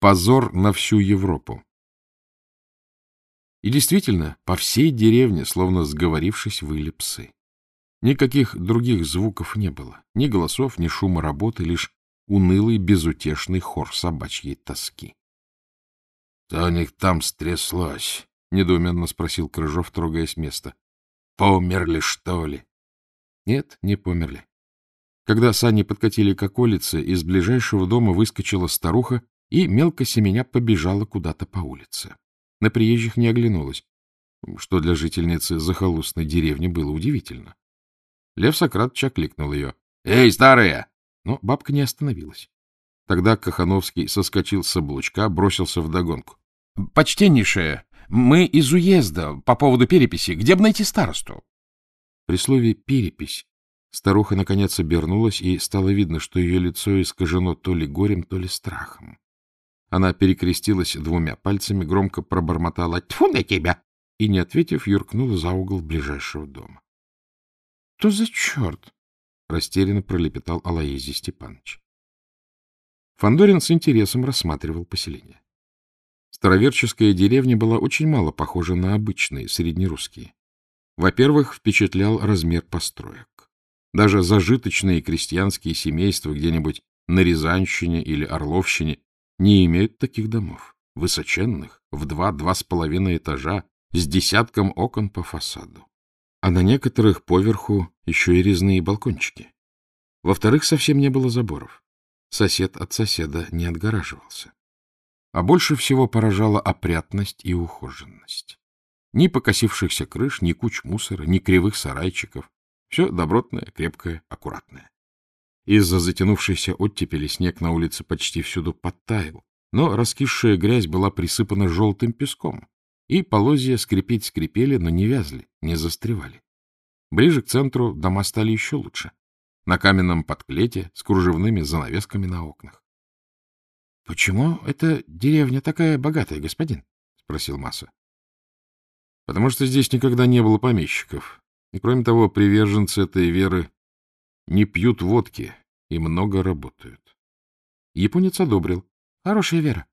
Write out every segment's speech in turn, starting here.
Позор на всю Европу. И действительно, по всей деревне, словно сговорившись, выли псы. Никаких других звуков не было. Ни голосов, ни шума работы, лишь унылый, безутешный хор собачьей тоски. — Что у них там стряслось? — недоуменно спросил Крыжов, трогая с места. — Померли, что ли? Нет, не померли. Когда сани подкатили к околице, из ближайшего дома выскочила старуха и, мелко семеня, побежала куда-то по улице. На приезжих не оглянулась, что для жительницы захолустной деревни было удивительно. Лев Сократович окликнул ее. — Эй, старая! Но бабка не остановилась. Тогда Кахановский соскочил с облучка, бросился вдогонку. — Почтеннейшая, мы из уезда по поводу переписи. Где бы найти старосту? При слове «перепись» старуха наконец обернулась, и стало видно, что ее лицо искажено то ли горем, то ли страхом. Она перекрестилась двумя пальцами, громко пробормотала «Тьфу на тебя!» и, не ответив, юркнула за угол ближайшего дома. — Что за черт? — растерянно пролепетал Алаезий Степанович. Фандорин с интересом рассматривал поселение. Староверческая деревня была очень мало похожа на обычные, среднерусские. Во-первых, впечатлял размер построек. Даже зажиточные крестьянские семейства где-нибудь на Рязанщине или Орловщине не имеют таких домов, высоченных, в два-два с половиной этажа, с десятком окон по фасаду. А на некоторых поверху еще и резные балкончики. Во-вторых, совсем не было заборов. Сосед от соседа не отгораживался. А больше всего поражала опрятность и ухоженность. Ни покосившихся крыш, ни куч мусора, ни кривых сарайчиков. Все добротное, крепкое, аккуратное. Из-за затянувшейся оттепели снег на улице почти всюду подтаял, но раскисшая грязь была присыпана желтым песком, и полозья скрипеть скрипели, но не вязли, не застревали. Ближе к центру дома стали еще лучше. На каменном подклете с кружевными занавесками на окнах. — Почему эта деревня такая богатая, господин? — спросил Масса. — Потому что здесь никогда не было помещиков. И, кроме того, приверженцы этой веры не пьют водки и много работают. Японец одобрил. Хорошая вера.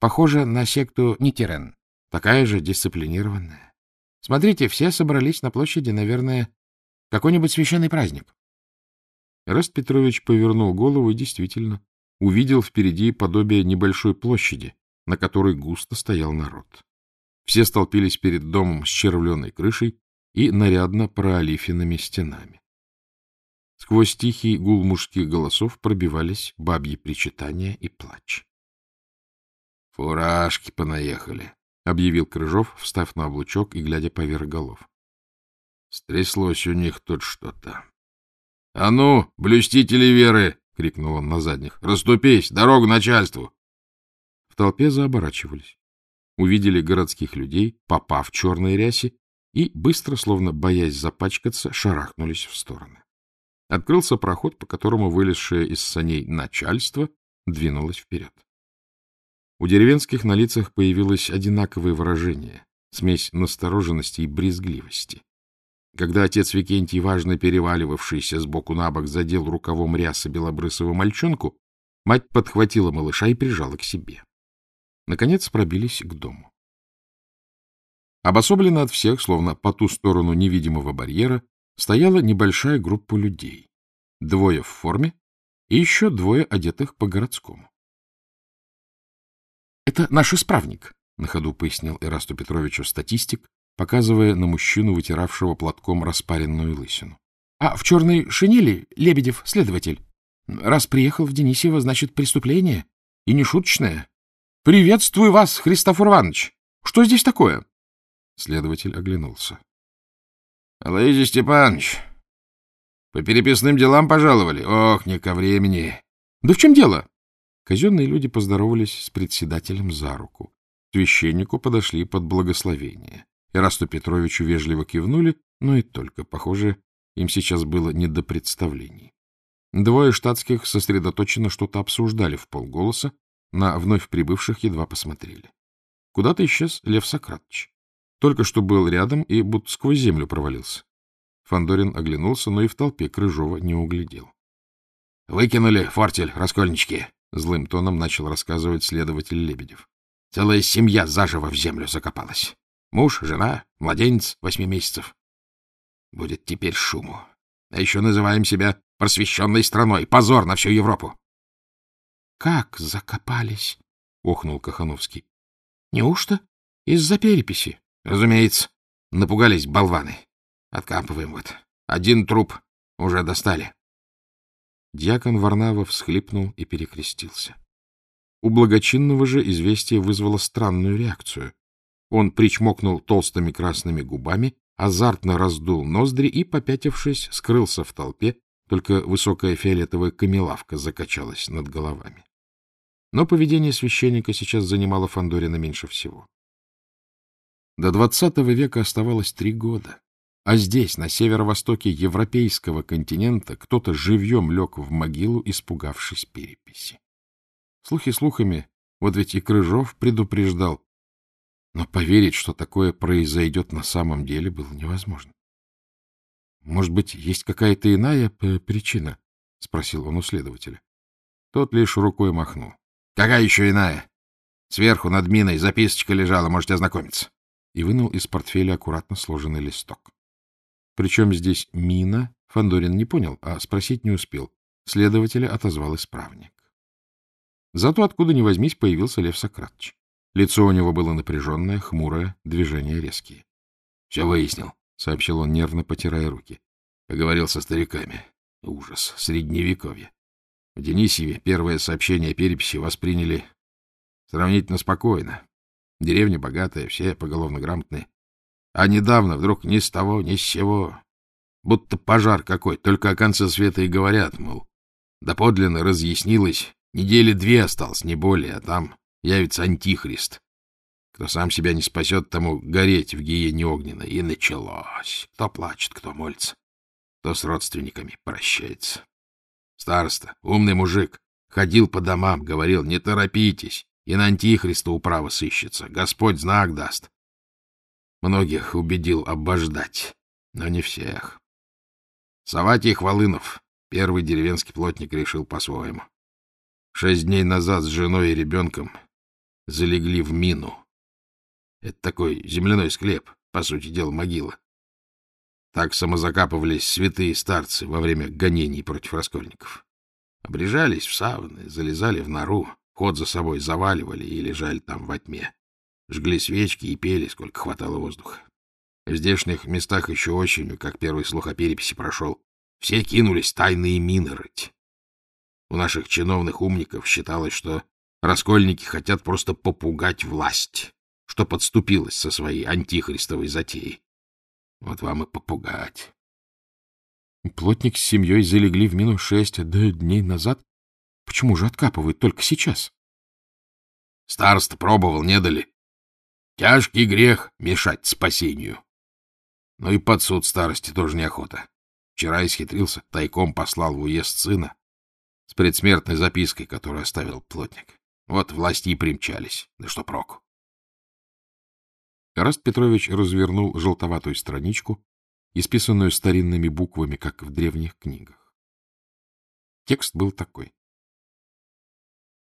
Похоже на секту Нитерен. Такая же дисциплинированная. Смотрите, все собрались на площади, наверное, какой-нибудь священный праздник. Раст Петрович повернул голову и действительно увидел впереди подобие небольшой площади, на которой густо стоял народ. Все столпились перед домом с червленой крышей и нарядно проалифенными стенами. Сквозь тихий гул мужских голосов пробивались бабьи причитания и плач. — Фуражки понаехали, — объявил Крыжов, встав на облучок и глядя поверх голов. — Стряслось у них тут что-то. — А ну, блюстители веры! — крикнул он на задних. — Раступись! Дорогу начальству! В толпе заоборачивались. Увидели городских людей, попав в черной рясе, и, быстро, словно боясь запачкаться, шарахнулись в стороны. Открылся проход, по которому вылезшее из саней начальство двинулось вперед. У деревенских на лицах появилось одинаковое выражение, смесь настороженности и брезгливости. Когда отец Викентий, важно переваливавшийся с боку на бок, задел рукавом ряса белобрысого мальчонку, мать подхватила малыша и прижала к себе. Наконец пробились к дому. Обособленно от всех, словно по ту сторону невидимого барьера, стояла небольшая группа людей. Двое в форме и еще двое одетых по-городскому. — Это наш исправник, — на ходу пояснил Ирасту Петровичу статистик, показывая на мужчину, вытиравшего платком распаренную лысину. — А в черной шинели Лебедев — следователь. Раз приехал в Денисево, значит, преступление. И не шуточное. — Приветствую вас, Христофор Иванович! Что здесь такое? Следователь оглянулся. — Алоизий Степанович, по переписным делам пожаловали? Ох, не ко времени. — Да в чем дело? Казенные люди поздоровались с председателем за руку. Священнику подошли под благословение. Ирасту Петровичу вежливо кивнули, но и только, похоже, им сейчас было не до представлений. Двое штатских сосредоточенно что-то обсуждали в полголоса, на вновь прибывших едва посмотрели. Куда-то исчез Лев Сократович. Только что был рядом и будто сквозь землю провалился. Фандорин оглянулся, но и в толпе Крыжова не углядел. — Выкинули фортель, раскольнички, — злым тоном начал рассказывать следователь Лебедев. Целая семья заживо в землю закопалась. Муж, жена, младенец восьми месяцев. Будет теперь шуму. А еще называем себя просвещенной страной. Позор на всю Европу. — Как закопались? — охнул Кахановский. — Неужто из-за переписи? — Разумеется. Напугались болваны. Откапываем вот. Один труп уже достали. Дьякон Варнава всхлипнул и перекрестился. У благочинного же известие вызвало странную реакцию. Он причмокнул толстыми красными губами, азартно раздул ноздри и, попятившись, скрылся в толпе, только высокая фиолетовая камелавка закачалась над головами. Но поведение священника сейчас занимало Фандорина меньше всего. До двадцатого века оставалось три года. А здесь, на северо-востоке европейского континента, кто-то живьем лег в могилу, испугавшись переписи. Слухи слухами, вот ведь и Крыжов предупреждал. Но поверить, что такое произойдет на самом деле, было невозможно. — Может быть, есть какая-то иная причина? — спросил он у следователя. Тот лишь рукой махнул. — Какая еще иная? Сверху над миной записочка лежала, можете ознакомиться. И вынул из портфеля аккуратно сложенный листок. Причем здесь мина, Фандорин не понял, а спросить не успел. Следователя отозвал исправник. Зато откуда ни возьмись появился Лев Сократович. Лицо у него было напряженное, хмурое, движения резкие. — Все выяснил, — сообщил он, нервно потирая руки. Поговорил со стариками. Ужас, средневековье. В Денисьеве первое сообщение о переписи восприняли сравнительно спокойно. Деревня богатая, все поголовно грамотные. А недавно вдруг ни с того, ни с сего, будто пожар какой, только о конце света и говорят, мол, доподлинно разъяснилось, недели две осталось, не более, а там явится антихрист. Кто сам себя не спасет, тому гореть в гиене огненной. И началось. Кто плачет, кто молится, кто с родственниками прощается. Староста, умный мужик, ходил по домам, говорил, не торопитесь, и на антихриста управа сыщется, Господь знак даст. Многих убедил обождать, но не всех. Саватий Хвалынов, первый деревенский плотник, решил по-своему. Шесть дней назад с женой и ребенком залегли в мину. Это такой земляной склеп, по сути дела, могила. Так самозакапывались святые старцы во время гонений против раскольников. Обрежались в саваны, залезали в нору, ход за собой заваливали и лежали там во тьме жгли свечки и пели, сколько хватало воздуха. В здешних местах еще осенью, как первый слух о переписи прошел, все кинулись тайные мины рыть. У наших чиновных умников считалось, что раскольники хотят просто попугать власть, что подступилась со своей антихристовой затеей. Вот вам и попугать. Плотник с семьей залегли в минус шесть дней назад. Почему же откапывают только сейчас? Староста пробовал, не дали. Тяжкий грех мешать спасению. Ну и под суд старости тоже неохота. Вчера исхитрился, тайком послал в уезд сына с предсмертной запиской, которую оставил плотник. Вот власти и примчались. Да что проку? Раст Петрович развернул желтоватую страничку, исписанную старинными буквами, как в древних книгах. Текст был такой.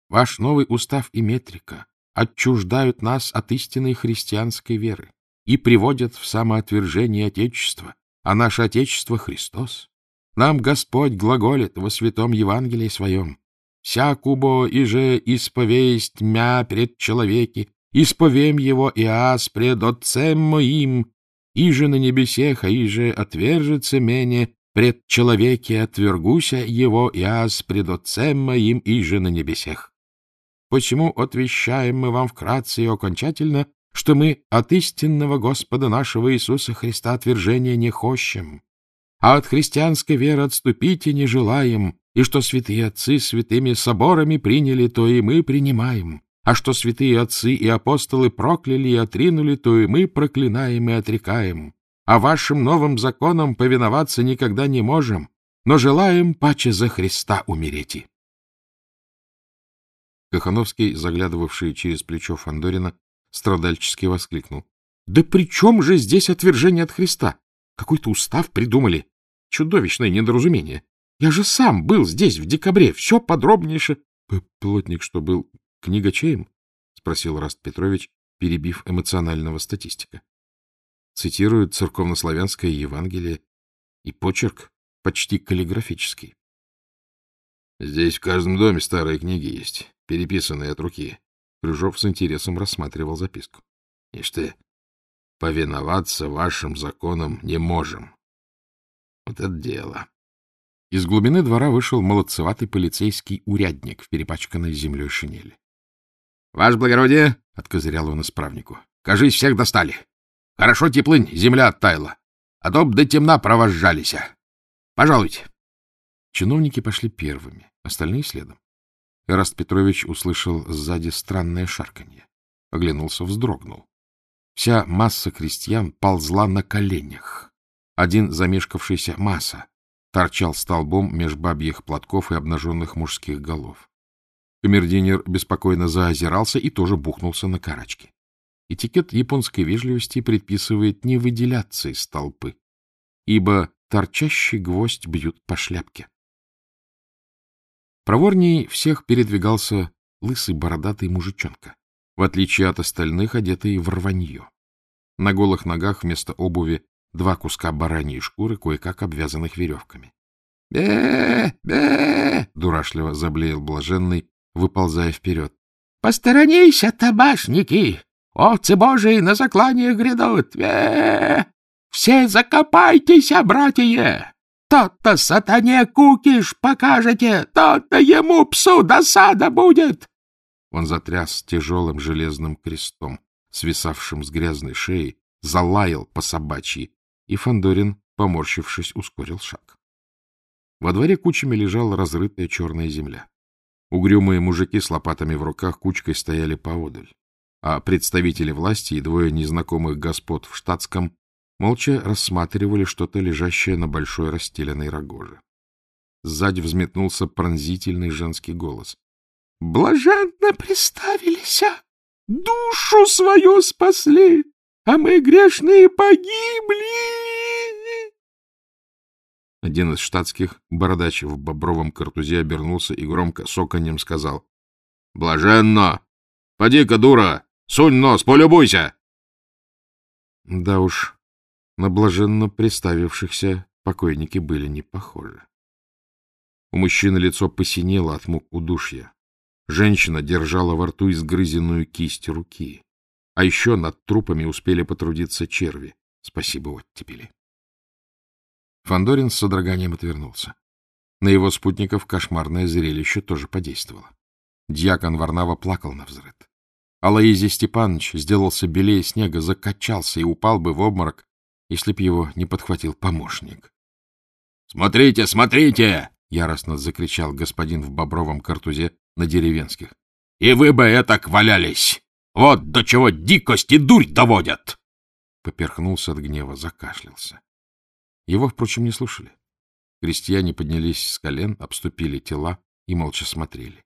«Ваш новый устав и метрика отчуждают нас от истинной христианской веры и приводят в самоотвержение Отечества, а наше Отечество — Христос. Нам Господь глаголит во святом Евангелии своем. «Всякубо иже исповесть мя пред человеки, исповем его и аз пред Отцем моим, иже на небесех, а иже отвержется мене, пред человеки отвергуся его и аз пред Отцем моим, иже на небесех. Почему отвещаем мы вам вкратце и окончательно, что мы от истинного Господа нашего Иисуса Христа отвержения не хочем, а от христианской веры отступить и не желаем, и что святые отцы святыми соборами приняли, то и мы принимаем, а что святые отцы и апостолы прокляли и отринули, то и мы проклинаем и отрекаем, а вашим новым законам повиноваться никогда не можем, но желаем паче за Христа умереть. Кахановский, заглядывавший через плечо Фандорина, страдальчески воскликнул. — Да при чем же здесь отвержение от Христа? Какой-то устав придумали. Чудовищное недоразумение. Я же сам был здесь в декабре, все подробнейше. — Плотник что, был книгачеем? — спросил Раст Петрович, перебив эмоционального статистика. Цитирует церковнославянское Евангелие и почерк почти каллиграфический. — Здесь в каждом доме старые книги есть, переписанные от руки. Крыжов с интересом рассматривал записку. — Ишь ты, повиноваться вашим законам не можем. Вот это дело. Из глубины двора вышел молодцеватый полицейский урядник в перепачканной землей шинели. — Ваше благородие, — откозырял он исправнику, — кажись, всех достали. Хорошо теплынь, земля оттаяла, а то б до темна провожжались. Пожалуйте. Чиновники пошли первыми, остальные следом. Эраст Петрович услышал сзади странное шарканье. Оглянулся, вздрогнул. Вся масса крестьян ползла на коленях. Один замешкавшийся масса торчал столбом меж бабьих платков и обнаженных мужских голов. Камердинер беспокойно заозирался и тоже бухнулся на карачки. Этикет японской вежливости предписывает не выделяться из толпы, ибо торчащий гвоздь бьют по шляпке. Проворней всех передвигался лысый бородатый мужичонка, в отличие от остальных одетый в рванье. На голых ногах вместо обуви два куска бараньей шкуры, кое-как обвязанных веревками. «Бе! Бе!» — дурашливо заблеял блаженный, выползая вперед. — Посторонись, табашники! Овцы божии на заклание грядут! Бе! Все закопайтесь, братья! То-то сатане кукиш покажете, то-то ему псу досада будет! Он затряс тяжелым железным крестом, свисавшим с грязной шеи, залаял по собачьи, и Фандорин, поморщившись, ускорил шаг. Во дворе кучами лежала разрытая черная земля. Угрюмые мужики с лопатами в руках кучкой стояли поодаль, а представители власти и двое незнакомых господ в штатском молча рассматривали что-то, лежащее на большой расстеленной рогоже. Сзади взметнулся пронзительный женский голос. — Блаженно приставились, душу свою спасли, а мы грешные погибли. Один из штатских, бородач в бобровом картузе, обернулся и громко соконем сказал. — Блаженно! Поди-ка, дура! Сунь нос, полюбуйся! Да уж, на блаженно приставившихся покойники были не похожи. У мужчины лицо посинело от мук удушья. Женщина держала во рту изгрызенную кисть руки. А еще над трупами успели потрудиться черви. Спасибо, оттепели. Фандорин с содроганием отвернулся. На его спутников кошмарное зрелище тоже подействовало. Дьякон Варнава плакал на взрыд. Алаизий Степанович сделался белее снега, закачался и упал бы в обморок, если б его не подхватил помощник. — Смотрите, смотрите! — яростно закричал господин в бобровом картузе на деревенских. — И вы бы это валялись! Вот до чего дикость и дурь доводят! Поперхнулся от гнева, закашлялся. Его, впрочем, не слушали. Крестьяне поднялись с колен, обступили тела и молча смотрели.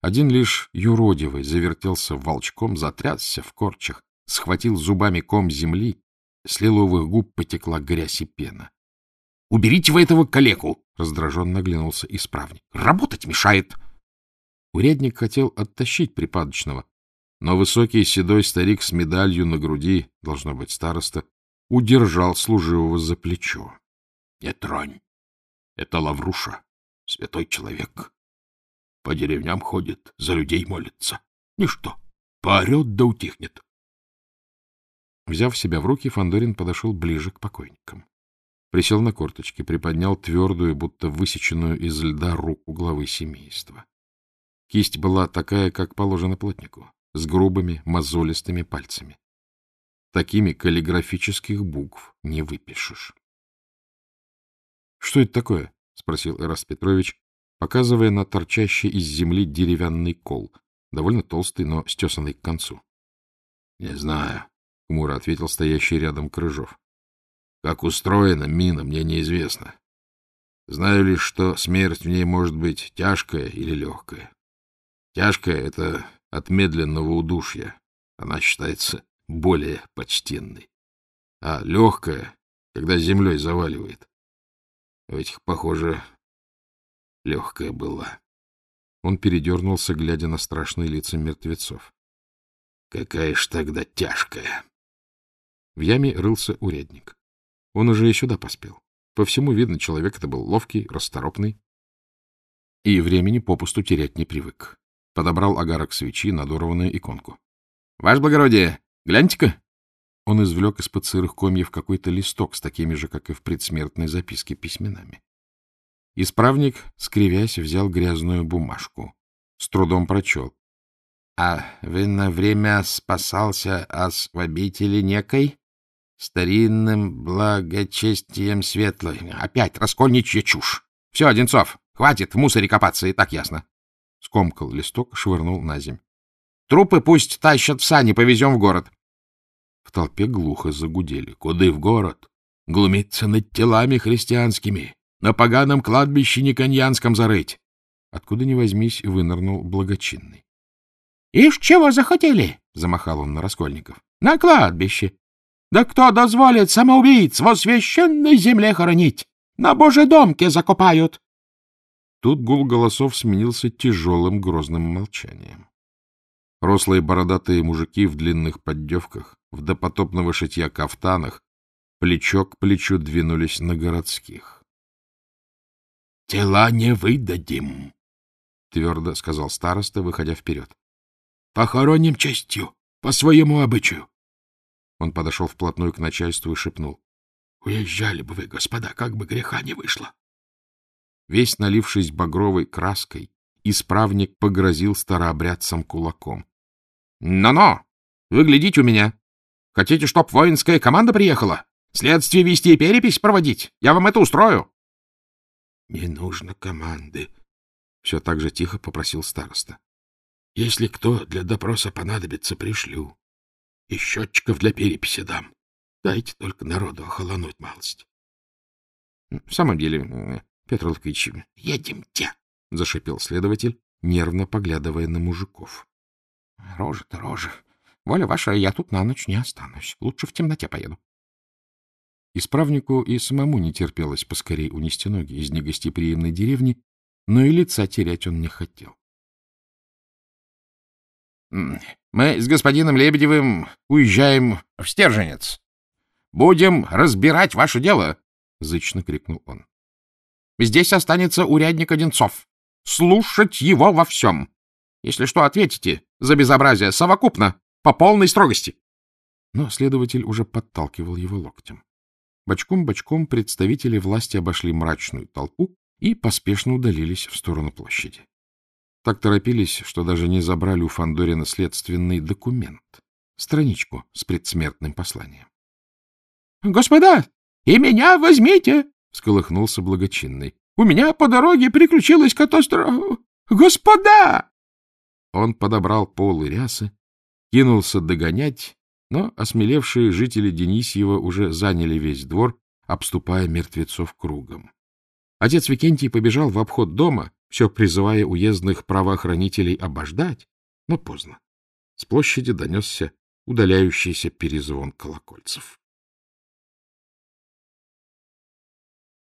Один лишь юродивый завертелся волчком, затрясся в корчах, схватил зубами ком земли, с лиловых губ потекла грязь и пена. — Уберите вы этого калеку! — раздраженно оглянулся исправник. — Работать мешает! Урядник хотел оттащить припадочного, но высокий седой старик с медалью на груди, должно быть староста, удержал служивого за плечо. — Не тронь. Это Лавруша, святой человек. По деревням ходит, за людей молится. Ничто. Поорет да утихнет. Взяв себя в руки, Фандорин подошел ближе к покойникам. Присел на корточки, приподнял твердую, будто высеченную из льда руку главы семейства. Кисть была такая, как положено плотнику, с грубыми мозолистыми пальцами. Такими каллиграфических букв не выпишешь. — Что это такое? — спросил Эраст Петрович, показывая на торчащий из земли деревянный кол, довольно толстый, но стесанный к концу. — Не знаю, — хмуро ответил стоящий рядом Крыжов. — Как устроена мина, мне неизвестно. Знаю лишь, что смерть в ней может быть тяжкая или легкая. Тяжкая — это от медленного удушья. Она считается более почтенной. А легкая, когда землей заваливает. У этих, похоже, легкая была. Он передернулся, глядя на страшные лица мертвецов. — Какая ж тогда тяжкая! В яме рылся урядник. Он уже и сюда поспел. По всему видно, человек это был ловкий, расторопный. И времени попусту терять не привык. Подобрал агарок свечи, надорванную иконку. — Ваше благородие, гляньте-ка! Он извлек из-под сырых комьев какой-то листок с такими же, как и в предсмертной записке, письменами. Исправник, скривясь, взял грязную бумажку. С трудом прочел. — А вы на время спасался ас в обители некой? Старинным благочестием светлой. Опять раскольничья чушь. Все, Одинцов, хватит в мусоре копаться, и так ясно. Скомкал листок, швырнул на земь. Трупы пусть тащат в сани, повезем в город. В толпе глухо загудели. Куды в город? Глумиться над телами христианскими. На поганом кладбище Никоньянском зарыть. Откуда ни возьмись, вынырнул благочинный. — Ишь, чего захотели? — замахал он на Раскольников. — На кладбище. Да кто дозволит самоубийц во священной земле хоронить? На божедомке закопают. Тут гул голосов сменился тяжелым грозным молчанием. Рослые бородатые мужики в длинных поддевках, в допотопного шитья кафтанах, плечо к плечу двинулись на городских. — Тела не выдадим, — твердо сказал староста, выходя вперед. — Похороним честью, по своему обычаю. Он подошел вплотную к начальству и шепнул. — Уезжали бы вы, господа, как бы греха не вышло. Весь налившись багровой краской, исправник погрозил старообрядцам кулаком. «Но-но! Вы глядите у меня! Хотите, чтоб воинская команда приехала? Следствие вести и перепись проводить? Я вам это устрою!» «Не нужно команды», — все так же тихо попросил староста. «Если кто для допроса понадобится, пришлю. И счетчиков для переписи дам. Дайте только народу охолонуть малость». «В самом деле, Петр Лукич, едемте!» — зашипел следователь, нервно поглядывая на мужиков. — Рожа-то рожа. Воля ваша, я тут на ночь не останусь. Лучше в темноте поеду. Исправнику и самому не терпелось поскорей унести ноги из негостеприимной деревни, но и лица терять он не хотел. — Мы с господином Лебедевым уезжаем в Стерженец. Будем разбирать ваше дело, — зычно крикнул он. — Здесь останется урядник Одинцов. Слушать его во всем. Если что, ответите за безобразие совокупно, по полной строгости. Но следователь уже подталкивал его локтем. Бочком-бочком представители власти обошли мрачную толпу и поспешно удалились в сторону площади. Так торопились, что даже не забрали у Фандорина следственный документ, страничку с предсмертным посланием. — Господа, и меня возьмите! — всколыхнулся благочинный. — У меня по дороге приключилась катастрофа. Господа! Он подобрал полы рясы, кинулся догонять, но осмелевшие жители Денисьева уже заняли весь двор, обступая мертвецов кругом. Отец Викентий побежал в обход дома, все призывая уездных правоохранителей обождать, но поздно. С площади донесся удаляющийся перезвон колокольцев.